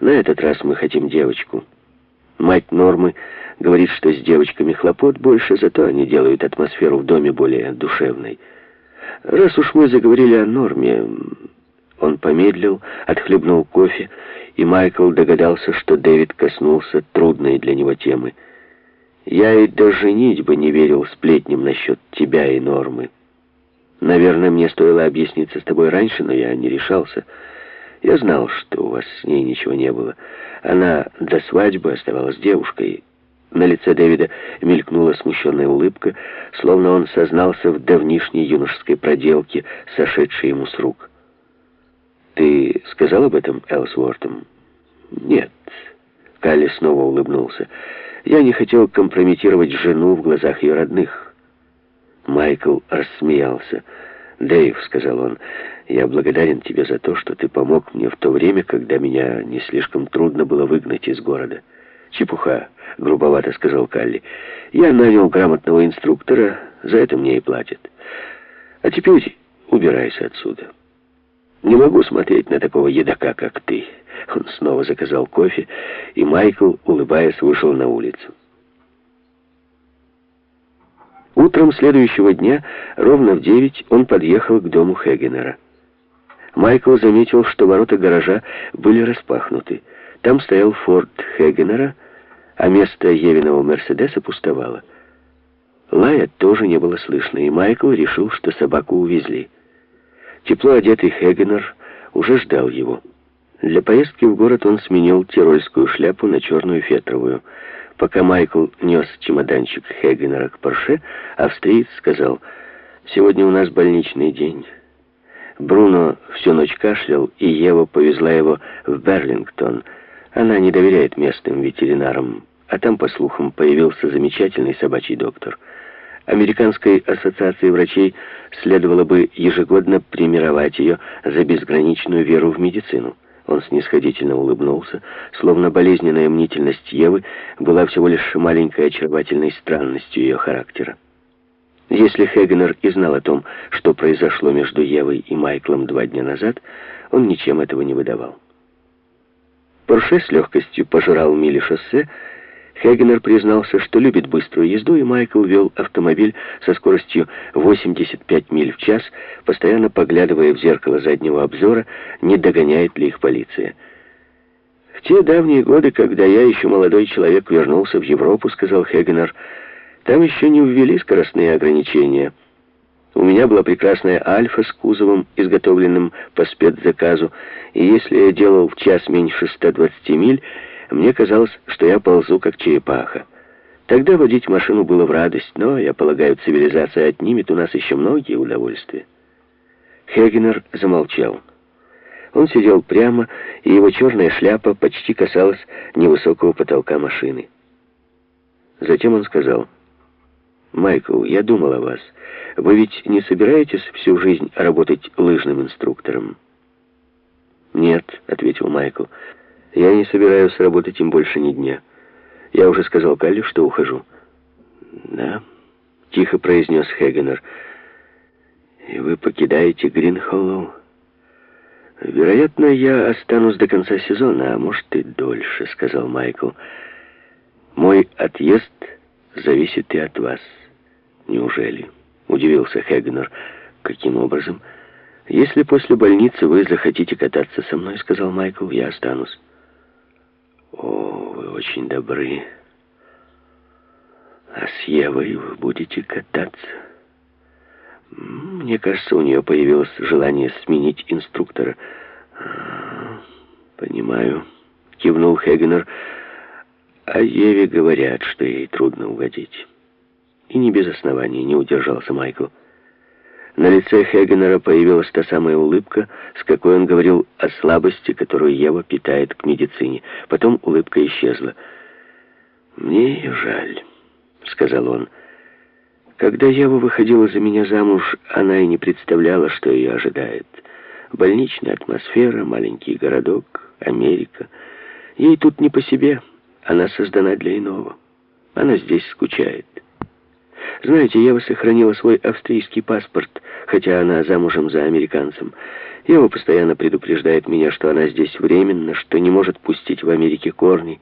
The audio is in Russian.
На этот раз мы хотим девочку. Мать Нормы говорит, что с девочками хлопот больше, зато они делают атмосферу в доме более душевной. Раз уж мы заговорили о Норме... Он помедлил, отхлебнул кофе, и Майкл догадался, что Дэвид коснулся трудной для него темы. «Я и до женитьбы не верил сплетням насчет тебя и Нормы. Наверное, мне стоило объясниться с тобой раньше, но я не решался». Я знал, что у вас с ней ничего не было. Она до свадьбы оставалась девушкой. На лице Дэвида мелькнула смущенная улыбка, словно он сознался в давнишней юношеской проделке, сошедшей ему с рук. «Ты сказал об этом Элсвортом?» «Нет». Калли снова улыбнулся. «Я не хотел компрометировать жену в глазах ее родных». Майкл рассмеялся. «Дэйв», — сказал он, — «я благодарен тебе за то, что ты помог мне в то время, когда меня не слишком трудно было выгнать из города». «Чепуха», — грубовато сказал Калли. «Я нанял грамотного инструктора, за это мне и платят. А теперь убирайся отсюда. Не могу смотреть на такого едока, как ты». Он снова заказал кофе, и Майкл, улыбаясь, вышел на улицу. Утром следующего дня, ровно в девять, он подъехал к дому Хегенера. Майкл заметил, что ворота гаража были распахнуты. Там стоял форт Хегенера, а место Евиного Мерседеса пустовало. Лая тоже не было слышно, и Майкл решил, что собаку увезли. Тепло одетый Хегенер уже ждал его. Для поездки в город он сменил тирольскую шляпу на черную фетровую – Пока Майкл нес чемоданчик Хегенера к Порше, австриец сказал, «Сегодня у нас больничный день». Бруно всю ночь кашлял, и Ева повезла его в Берлингтон. Она не доверяет местным ветеринарам, а там, по слухам, появился замечательный собачий доктор. Американской ассоциации врачей следовало бы ежегодно премировать ее за безграничную веру в медицину. Он снисходительно улыбнулся, словно болезненная мнительность Евы была всего лишь маленькой очаровательной странностью ее характера. Если Хегенер и знал о том, что произошло между Евой и Майклом два дня назад, он ничем этого не выдавал. Порше с легкостью пожирал мили шоссе, Хегенер признался, что любит быструю езду, и Майкл вел автомобиль со скоростью 85 миль в час, постоянно поглядывая в зеркало заднего обзора, не догоняет ли их полиция. «В те давние годы, когда я еще молодой человек вернулся в Европу, — сказал Хегенер, — там еще не ввели скоростные ограничения. У меня была прекрасная «Альфа» с кузовом, изготовленным по спецзаказу, и если я делал в час меньше 120 миль, мне казалось, что я ползу, как черепаха. Тогда водить машину было в радость, но, я полагаю, цивилизация отнимет у нас еще многие удовольствия. Хегенер замолчал. Он сидел прямо, и его черная шляпа почти касалась невысокого потолка машины. Затем он сказал, «Майкл, я думал о вас. Вы ведь не собираетесь всю жизнь работать лыжным инструктором?» «Нет», — ответил Майкл, — я не собираюсь работать им больше ни дня. Я уже сказал Калле, что ухожу. Да, тихо произнес Хегенер. И вы покидаете Гринхоллоу? Вероятно, я останусь до конца сезона, а может и дольше, сказал Майкл. Мой отъезд зависит и от вас. Неужели? Удивился Хегенер. Каким образом? Если после больницы вы захотите кататься со мной, сказал Майкл, я останусь. О, вы очень добры. А с Евой вы будете кататься? Мне кажется, у нее появилось желание сменить инструктора. А, понимаю, кивнул Хегенер. О Еве говорят, что ей трудно угодить. И не без оснований не удержался Майкл. На лице Хегенера появилась та самая улыбка, с какой он говорил о слабости, которую Ева питает к медицине. Потом улыбка исчезла. «Мне ее жаль», — сказал он. «Когда Ева выходила за меня замуж, она и не представляла, что ее ожидает. Больничная атмосфера, маленький городок, Америка. Ей тут не по себе, она создана для иного. Она здесь скучает». Знаете, Ева сохранила свой австрийский паспорт, хотя она замужем за американцем. Ева постоянно предупреждает меня, что она здесь временно, что не может пустить в Америке корни.